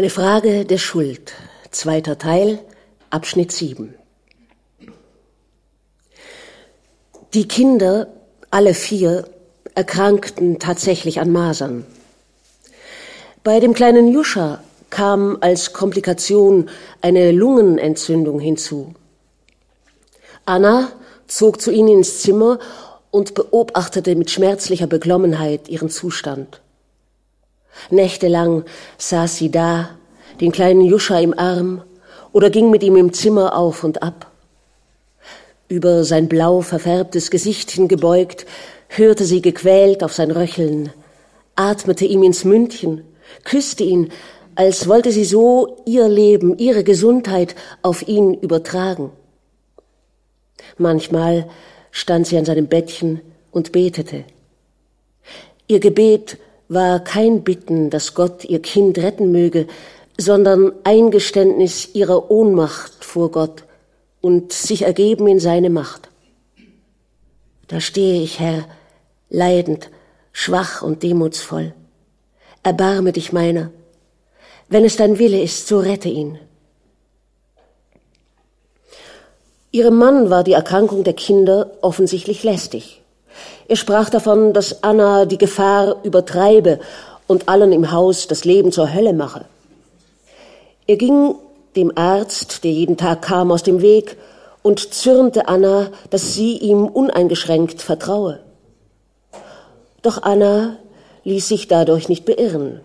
Eine Frage der Schuld. Zweiter Teil, Abschnitt 7. Die Kinder, alle vier, erkrankten tatsächlich an Masern. Bei dem kleinen Juscha kam als Komplikation eine Lungenentzündung hinzu. Anna zog zu ihnen ins Zimmer und beobachtete mit schmerzlicher Beklommenheit ihren Zustand. Nächtelang saß sie da, den kleinen Juscha im Arm, oder ging mit ihm im Zimmer auf und ab. Über sein blau verfärbtes Gesicht hingebeugt, hörte sie gequält auf sein Röcheln, atmete ihm ins Mündchen, küsste ihn, als wollte sie so ihr Leben, ihre Gesundheit auf ihn übertragen. Manchmal stand sie an seinem Bettchen und betete. Ihr Gebet war kein Bitten, dass Gott ihr Kind retten möge, sondern Eingeständnis ihrer Ohnmacht vor Gott und sich ergeben in seine Macht. Da stehe ich, Herr, leidend, schwach und demutsvoll. Erbarme dich meiner. Wenn es dein Wille ist, so rette ihn. Ihrem Mann war die Erkrankung der Kinder offensichtlich lästig. Er sprach davon, dass Anna die Gefahr übertreibe und allen im Haus das Leben zur Hölle mache. Er ging dem Arzt, der jeden Tag kam, aus dem Weg und zürnte Anna, dass sie ihm uneingeschränkt vertraue. Doch Anna ließ sich dadurch nicht beirren.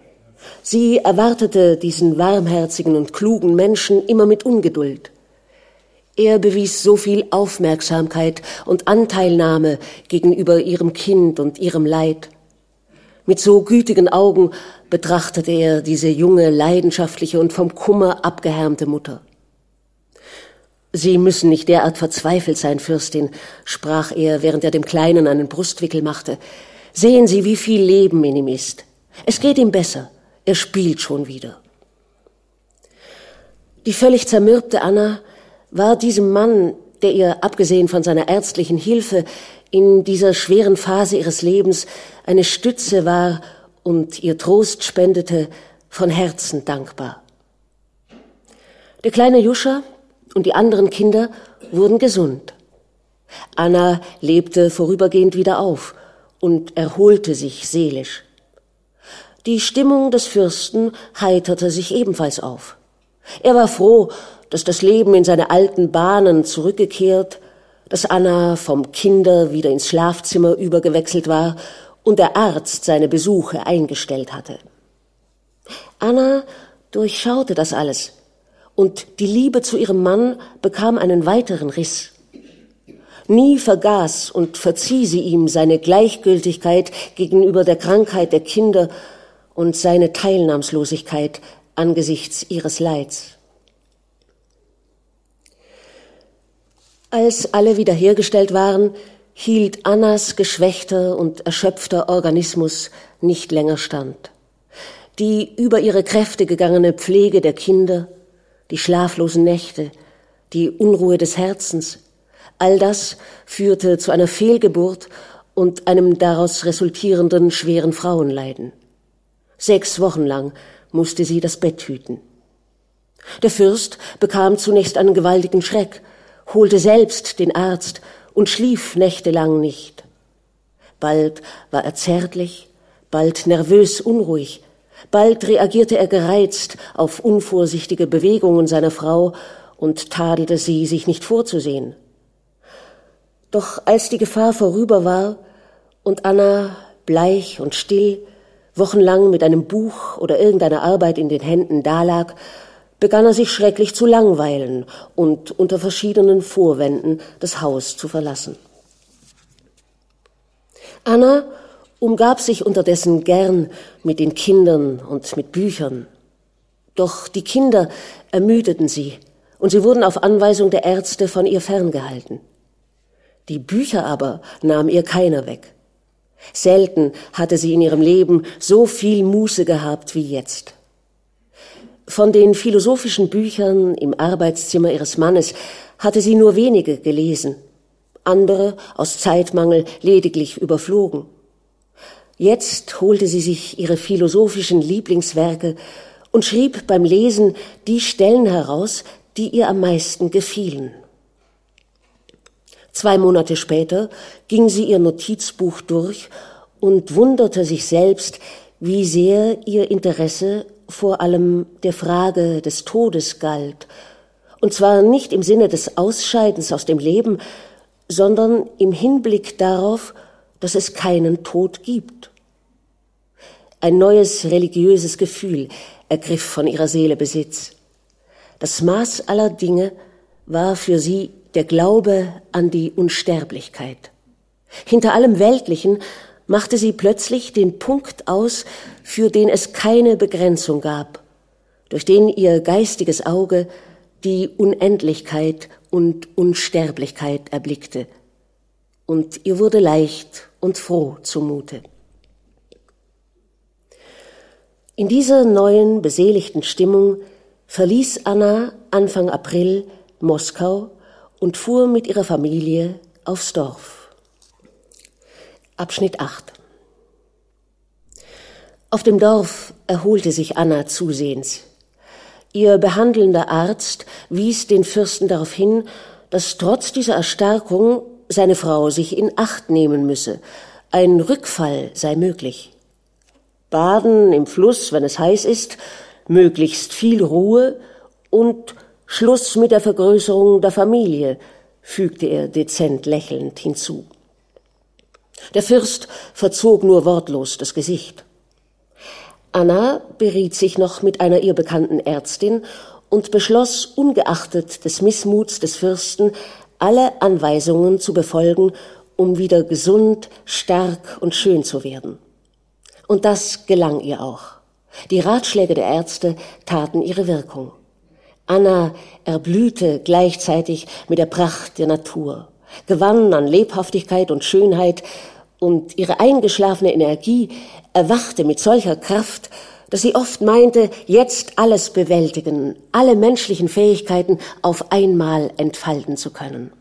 Sie erwartete diesen warmherzigen und klugen Menschen immer mit Ungeduld. Er bewies so viel Aufmerksamkeit und Anteilnahme gegenüber ihrem Kind und ihrem Leid. Mit so gütigen Augen betrachtete er diese junge, leidenschaftliche und vom Kummer abgehärmte Mutter. Sie müssen nicht derart verzweifelt sein, Fürstin, sprach er, während er dem Kleinen einen Brustwickel machte. Sehen Sie, wie viel Leben in ihm ist. Es geht ihm besser. Er spielt schon wieder. Die völlig zermürbte Anna war diesem Mann, der ihr abgesehen von seiner ärztlichen Hilfe in dieser schweren Phase ihres Lebens eine Stütze war und ihr Trost spendete, von Herzen dankbar. Der kleine Juscha und die anderen Kinder wurden gesund. Anna lebte vorübergehend wieder auf und erholte sich seelisch. Die Stimmung des Fürsten heiterte sich ebenfalls auf. Er war froh, dass das Leben in seine alten Bahnen zurückgekehrt, dass Anna vom Kinder wieder ins Schlafzimmer übergewechselt war und der Arzt seine Besuche eingestellt hatte. Anna durchschaute das alles, und die Liebe zu ihrem Mann bekam einen weiteren Riss. Nie vergaß und verzieh sie ihm seine Gleichgültigkeit gegenüber der Krankheit der Kinder und seine Teilnahmslosigkeit angesichts ihres Leids. Als alle wiederhergestellt waren, hielt Annas geschwächter und erschöpfter Organismus nicht länger stand. Die über ihre Kräfte gegangene Pflege der Kinder, die schlaflosen Nächte, die Unruhe des Herzens, all das führte zu einer Fehlgeburt und einem daraus resultierenden schweren Frauenleiden. Sechs Wochen lang musste sie das Bett hüten. Der Fürst bekam zunächst einen gewaltigen Schreck holte selbst den Arzt und schlief nächtelang nicht. Bald war er zärtlich, bald nervös unruhig, bald reagierte er gereizt auf unvorsichtige Bewegungen seiner Frau und tadelte sie, sich nicht vorzusehen. Doch als die Gefahr vorüber war und Anna, bleich und still, wochenlang mit einem Buch oder irgendeiner Arbeit in den Händen dalag, begann er sich schrecklich zu langweilen und unter verschiedenen Vorwänden das Haus zu verlassen. Anna umgab sich unterdessen gern mit den Kindern und mit Büchern. Doch die Kinder ermüdeten sie, und sie wurden auf Anweisung der Ärzte von ihr ferngehalten. Die Bücher aber nahm ihr keiner weg. Selten hatte sie in ihrem Leben so viel Muße gehabt wie jetzt. Von den philosophischen Büchern im Arbeitszimmer ihres Mannes hatte sie nur wenige gelesen, andere aus Zeitmangel lediglich überflogen. Jetzt holte sie sich ihre philosophischen Lieblingswerke und schrieb beim Lesen die Stellen heraus, die ihr am meisten gefielen. Zwei Monate später ging sie ihr Notizbuch durch und wunderte sich selbst, wie sehr ihr Interesse vor allem der Frage des Todes galt, und zwar nicht im Sinne des Ausscheidens aus dem Leben, sondern im Hinblick darauf, dass es keinen Tod gibt. Ein neues religiöses Gefühl ergriff von ihrer Seele Besitz. Das Maß aller Dinge war für sie der Glaube an die Unsterblichkeit. Hinter allem Weltlichen machte sie plötzlich den Punkt aus, für den es keine Begrenzung gab, durch den ihr geistiges Auge die Unendlichkeit und Unsterblichkeit erblickte, und ihr wurde leicht und froh zumute. In dieser neuen, beseligten Stimmung verließ Anna Anfang April Moskau und fuhr mit ihrer Familie aufs Dorf. Abschnitt 8 Auf dem Dorf erholte sich Anna zusehends. Ihr behandelnder Arzt wies den Fürsten darauf hin, dass trotz dieser Erstarkung seine Frau sich in Acht nehmen müsse. Ein Rückfall sei möglich. Baden im Fluss, wenn es heiß ist, möglichst viel Ruhe und Schluss mit der Vergrößerung der Familie, fügte er dezent lächelnd hinzu. Der Fürst verzog nur wortlos das Gesicht. Anna beriet sich noch mit einer ihr bekannten Ärztin und beschloss, ungeachtet des Missmuts des Fürsten, alle Anweisungen zu befolgen, um wieder gesund, stark und schön zu werden. Und das gelang ihr auch. Die Ratschläge der Ärzte taten ihre Wirkung. Anna erblühte gleichzeitig mit der Pracht der Natur, gewann an Lebhaftigkeit und Schönheit, und ihre eingeschlafene Energie erwachte mit solcher Kraft, dass sie oft meinte, jetzt alles bewältigen, alle menschlichen Fähigkeiten auf einmal entfalten zu können.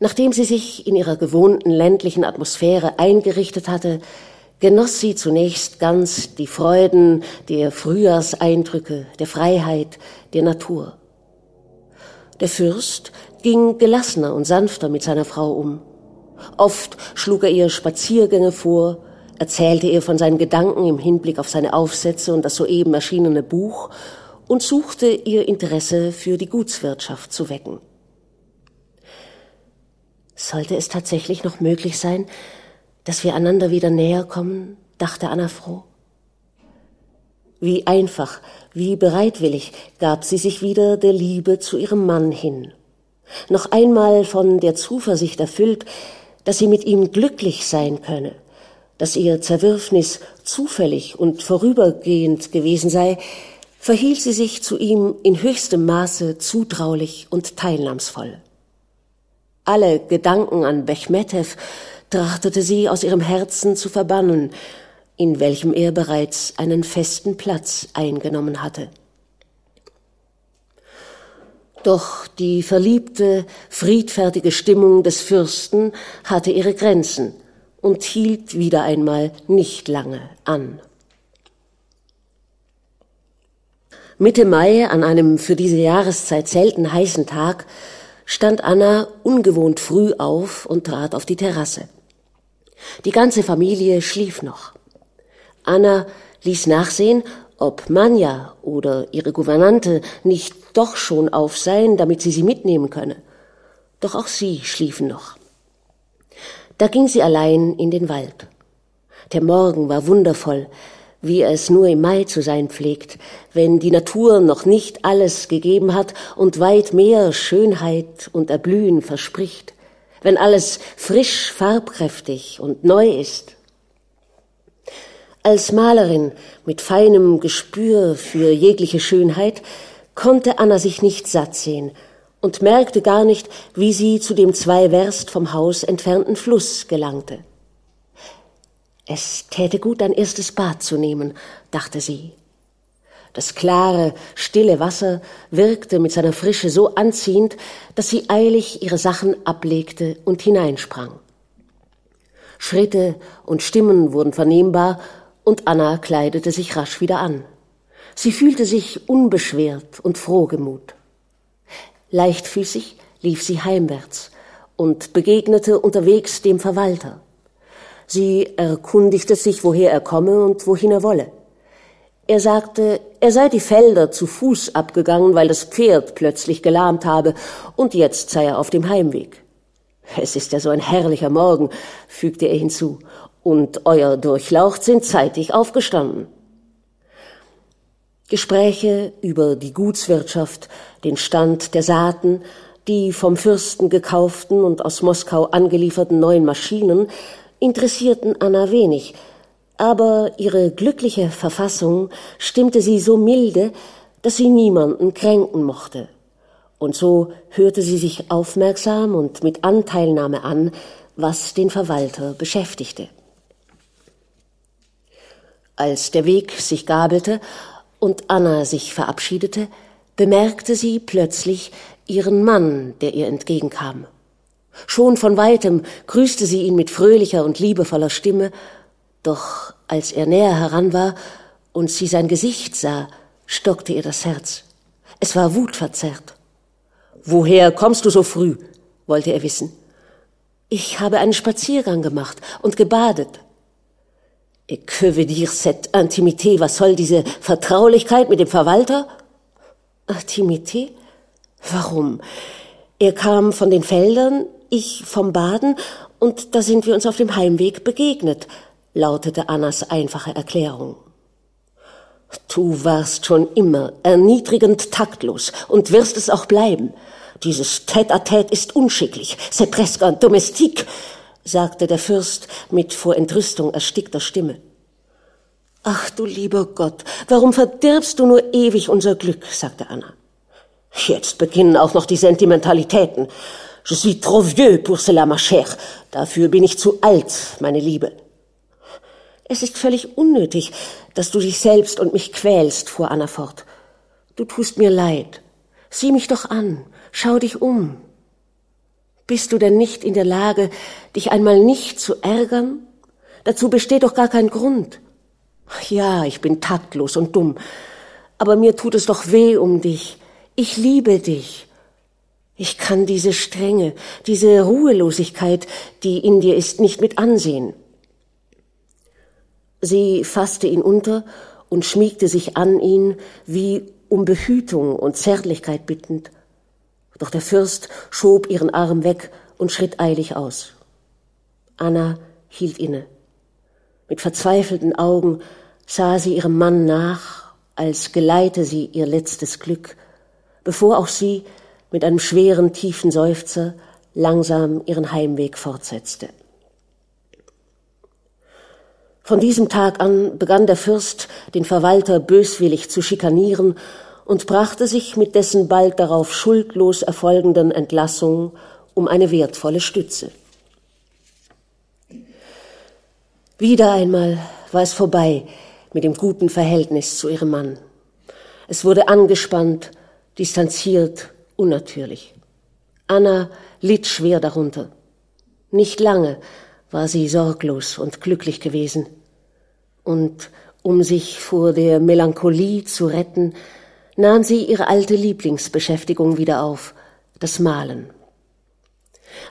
Nachdem sie sich in ihrer gewohnten ländlichen Atmosphäre eingerichtet hatte, genoss sie zunächst ganz die Freuden der Frühjahrseindrücke, der Freiheit, der Natur. Der Fürst ging gelassener und sanfter mit seiner Frau um. Oft schlug er ihr Spaziergänge vor, erzählte ihr von seinen Gedanken im Hinblick auf seine Aufsätze und das soeben erschienene Buch und suchte ihr Interesse für die Gutswirtschaft zu wecken. Sollte es tatsächlich noch möglich sein, dass wir einander wieder näher kommen, dachte Anna froh. Wie einfach, wie bereitwillig gab sie sich wieder der Liebe zu ihrem Mann hin. Noch einmal von der Zuversicht erfüllt, dass sie mit ihm glücklich sein könne, dass ihr Zerwürfnis zufällig und vorübergehend gewesen sei, verhielt sie sich zu ihm in höchstem Maße zutraulich und teilnahmsvoll. Alle Gedanken an Bechmetew trachtete sie aus ihrem Herzen zu verbannen, in welchem er bereits einen festen Platz eingenommen hatte. Doch die verliebte, friedfertige Stimmung des Fürsten hatte ihre Grenzen und hielt wieder einmal nicht lange an. Mitte Mai, an einem für diese Jahreszeit selten heißen Tag, stand Anna ungewohnt früh auf und trat auf die Terrasse. Die ganze Familie schlief noch. Anna ließ nachsehen, ob Manja oder ihre Gouvernante nicht doch schon auf seien, damit sie sie mitnehmen könne. Doch auch sie schliefen noch. Da ging sie allein in den Wald. Der Morgen war wundervoll, wie es nur im Mai zu sein pflegt, wenn die Natur noch nicht alles gegeben hat und weit mehr Schönheit und Erblühen verspricht, wenn alles frisch, farbkräftig und neu ist. Als Malerin mit feinem Gespür für jegliche Schönheit konnte Anna sich nicht satt sehen und merkte gar nicht, wie sie zu dem zwei Werst vom Haus entfernten Fluss gelangte. Es täte gut, ein erstes Bad zu nehmen, dachte sie. Das klare, stille Wasser wirkte mit seiner Frische so anziehend, dass sie eilig ihre Sachen ablegte und hineinsprang. Schritte und Stimmen wurden vernehmbar, und Anna kleidete sich rasch wieder an. Sie fühlte sich unbeschwert und frohgemut. Leichtfüßig lief sie heimwärts und begegnete unterwegs dem Verwalter. Sie erkundigte sich, woher er komme und wohin er wolle. Er sagte, er sei die Felder zu Fuß abgegangen, weil das Pferd plötzlich gelahmt habe, und jetzt sei er auf dem Heimweg. Es ist ja so ein herrlicher Morgen, fügte er hinzu, und euer Durchlaucht sind zeitig aufgestanden. Gespräche über die Gutswirtschaft, den Stand der Saaten, die vom Fürsten gekauften und aus Moskau angelieferten neuen Maschinen interessierten Anna wenig, aber ihre glückliche Verfassung stimmte sie so milde, dass sie niemanden kränken mochte. Und so hörte sie sich aufmerksam und mit Anteilnahme an, was den Verwalter beschäftigte. Als der Weg sich gabelte und Anna sich verabschiedete, bemerkte sie plötzlich ihren Mann, der ihr entgegenkam. Schon von weitem grüßte sie ihn mit fröhlicher und liebevoller Stimme, doch als er näher heran war und sie sein Gesicht sah, stockte ihr das Herz. Es war wutverzerrt. Woher kommst du so früh? wollte er wissen. Ich habe einen Spaziergang gemacht und gebadet. Et que veut dire cette intimité? Was soll diese Vertraulichkeit mit dem Verwalter? Intimité? Warum? Er kam von den Feldern, ich vom Baden, und da sind wir uns auf dem Heimweg begegnet, lautete Annas einfache Erklärung. Du warst schon immer erniedrigend taktlos und wirst es auch bleiben. Dieses Tête-à-Tête ist unschicklich, c'est presque un domestique, sagte der Fürst mit vor Entrüstung erstickter Stimme. Ach du lieber Gott, warum verdirbst du nur ewig unser Glück, sagte Anna. Jetzt beginnen auch noch die Sentimentalitäten. Je suis trop vieux pour cela, ma chère. Dafür bin ich zu alt, meine Liebe. Es ist völlig unnötig, dass du dich selbst und mich quälst, fuhr Anna fort. Du tust mir leid. Sieh mich doch an. Schau dich um. Bist du denn nicht in der Lage, dich einmal nicht zu ärgern? Dazu besteht doch gar kein Grund. Ja, ich bin taktlos und dumm, aber mir tut es doch weh um dich. Ich liebe dich. Ich kann diese Strenge, diese Ruhelosigkeit, die in dir ist, nicht mit ansehen. Sie fasste ihn unter und schmiegte sich an ihn, wie um Behütung und Zärtlichkeit bittend. Doch der Fürst schob ihren Arm weg und schritt eilig aus. Anna hielt inne. Mit verzweifelten Augen sah sie ihrem Mann nach, als geleite sie ihr letztes Glück, bevor auch sie mit einem schweren, tiefen Seufzer langsam ihren Heimweg fortsetzte. Von diesem Tag an begann der Fürst, den Verwalter böswillig zu schikanieren und brachte sich mit dessen bald darauf schuldlos erfolgenden Entlassung um eine wertvolle Stütze. Wieder einmal war es vorbei mit dem guten Verhältnis zu ihrem Mann. Es wurde angespannt, distanziert, unnatürlich. Anna litt schwer darunter. Nicht lange war sie sorglos und glücklich gewesen. Und um sich vor der Melancholie zu retten, nahm sie ihre alte Lieblingsbeschäftigung wieder auf, das Malen.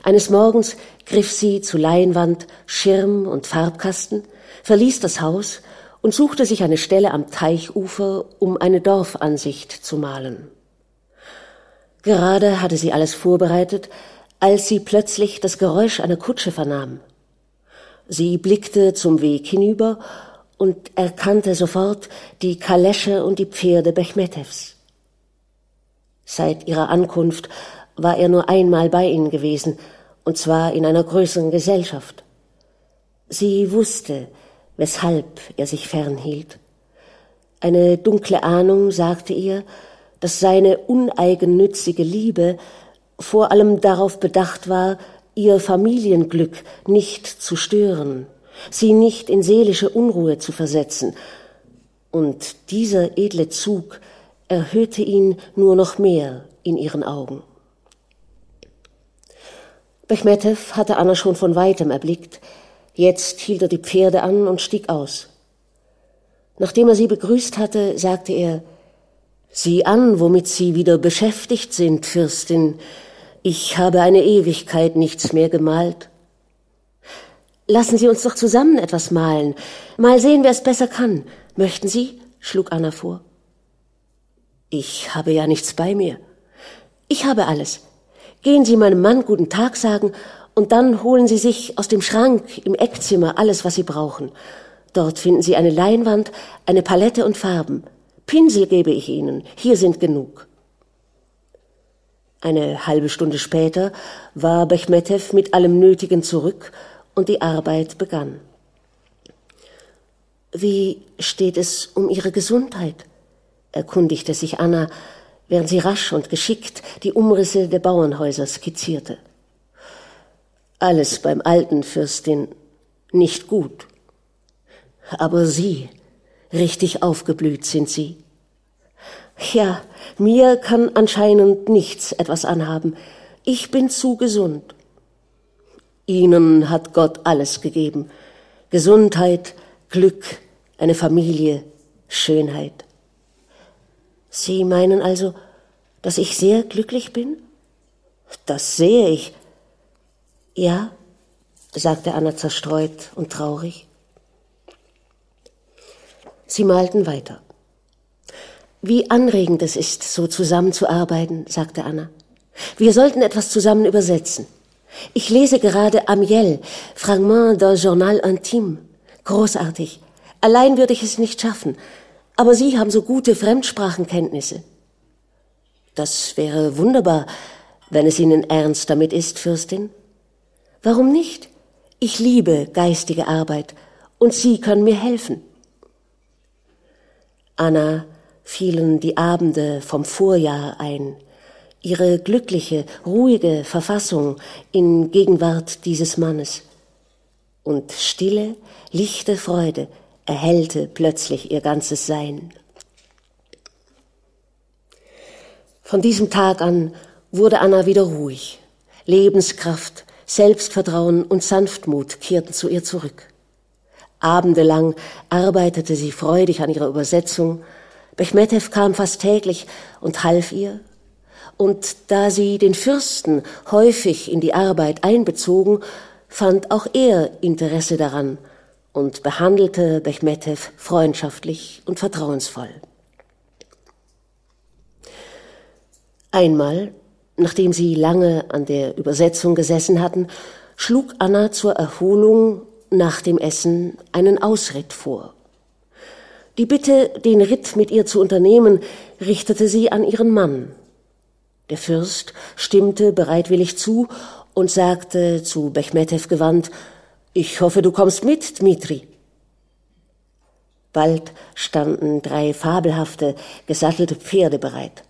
Eines Morgens griff sie zu Leinwand, Schirm und Farbkasten, verließ das Haus und suchte sich eine Stelle am Teichufer, um eine Dorfansicht zu malen. Gerade hatte sie alles vorbereitet, als sie plötzlich das Geräusch einer Kutsche vernahm. Sie blickte zum Weg hinüber und erkannte sofort die Kalesche und die Pferde Bechmetevs. Seit ihrer Ankunft war er nur einmal bei ihnen gewesen, und zwar in einer größeren Gesellschaft. Sie wusste, weshalb er sich fernhielt. Eine dunkle Ahnung sagte ihr, dass seine uneigennützige Liebe vor allem darauf bedacht war, ihr Familienglück nicht zu stören, sie nicht in seelische Unruhe zu versetzen. Und dieser edle Zug erhöhte ihn nur noch mehr in ihren Augen. Bechmetew hatte Anna schon von weitem erblickt. Jetzt hielt er die Pferde an und stieg aus. Nachdem er sie begrüßt hatte, sagte er, Sieh an, womit Sie wieder beschäftigt sind, Fürstin. Ich habe eine Ewigkeit nichts mehr gemalt. Lassen Sie uns doch zusammen etwas malen. Mal sehen, wer es besser kann. Möchten Sie? schlug Anna vor. Ich habe ja nichts bei mir. Ich habe alles. Gehen Sie meinem Mann guten Tag sagen und dann holen Sie sich aus dem Schrank im Eckzimmer alles, was Sie brauchen. Dort finden Sie eine Leinwand, eine Palette und Farben. Pinsel gebe ich Ihnen, hier sind genug. Eine halbe Stunde später war Bechmetew mit allem Nötigen zurück und die Arbeit begann. Wie steht es um Ihre Gesundheit? erkundigte sich Anna, während sie rasch und geschickt die Umrisse der Bauernhäuser skizzierte. Alles beim alten Fürstin nicht gut. Aber Sie, Richtig aufgeblüht sind sie. Ja, mir kann anscheinend nichts etwas anhaben. Ich bin zu gesund. Ihnen hat Gott alles gegeben. Gesundheit, Glück, eine Familie, Schönheit. Sie meinen also, dass ich sehr glücklich bin? Das sehe ich. Ja, sagte Anna zerstreut und traurig. Sie malten weiter. Wie anregend es ist, so zusammenzuarbeiten, sagte Anna. Wir sollten etwas zusammen übersetzen. Ich lese gerade Amiel, Fragment d'un Journal Intime. Großartig. Allein würde ich es nicht schaffen. Aber Sie haben so gute Fremdsprachenkenntnisse. Das wäre wunderbar, wenn es Ihnen ernst damit ist, Fürstin. Warum nicht? Ich liebe geistige Arbeit und Sie können mir helfen. Anna fielen die Abende vom Vorjahr ein, ihre glückliche, ruhige Verfassung in Gegenwart dieses Mannes. Und stille, lichte Freude erhellte plötzlich ihr ganzes Sein. Von diesem Tag an wurde Anna wieder ruhig. Lebenskraft, Selbstvertrauen und Sanftmut kehrten zu ihr zurück. Abendelang arbeitete sie freudig an ihrer Übersetzung. Bechmetew kam fast täglich und half ihr. Und da sie den Fürsten häufig in die Arbeit einbezogen, fand auch er Interesse daran und behandelte Bechmetew freundschaftlich und vertrauensvoll. Einmal, nachdem sie lange an der Übersetzung gesessen hatten, schlug Anna zur Erholung nach dem Essen einen Ausritt vor. Die Bitte, den Ritt mit ihr zu unternehmen, richtete sie an ihren Mann. Der Fürst stimmte bereitwillig zu und sagte zu Bechmetew gewandt, ich hoffe, du kommst mit, Dmitri. Bald standen drei fabelhafte, gesattelte Pferde bereit.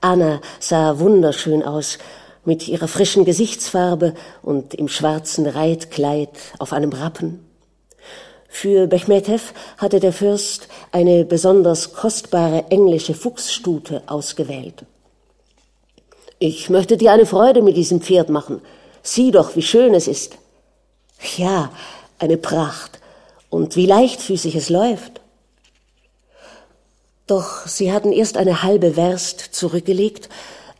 Anna sah wunderschön aus, mit ihrer frischen Gesichtsfarbe und im schwarzen Reitkleid auf einem Rappen. Für Bechmetew hatte der Fürst eine besonders kostbare englische Fuchsstute ausgewählt. Ich möchte dir eine Freude mit diesem Pferd machen. Sieh doch, wie schön es ist. Ja, eine Pracht. Und wie leichtfüßig es läuft. Doch sie hatten erst eine halbe Werst zurückgelegt,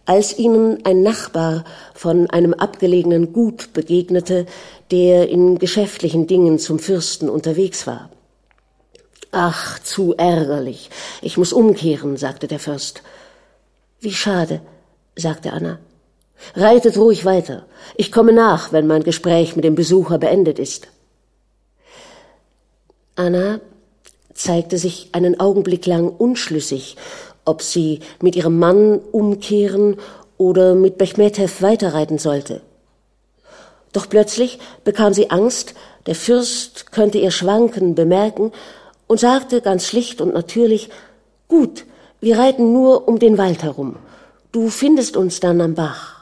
als ihnen ein Nachbar von einem abgelegenen Gut begegnete, der in geschäftlichen Dingen zum Fürsten unterwegs war. Ach, zu ärgerlich. Ich muss umkehren, sagte der Fürst. Wie schade, sagte Anna. Reitet ruhig weiter. Ich komme nach, wenn mein Gespräch mit dem Besucher beendet ist. Anna zeigte sich einen Augenblick lang unschlüssig, ob sie mit ihrem Mann umkehren oder mit Bechmetew weiterreiten sollte. Doch plötzlich bekam sie Angst, der Fürst könnte ihr Schwanken bemerken und sagte ganz schlicht und natürlich, gut, wir reiten nur um den Wald herum. Du findest uns dann am Bach.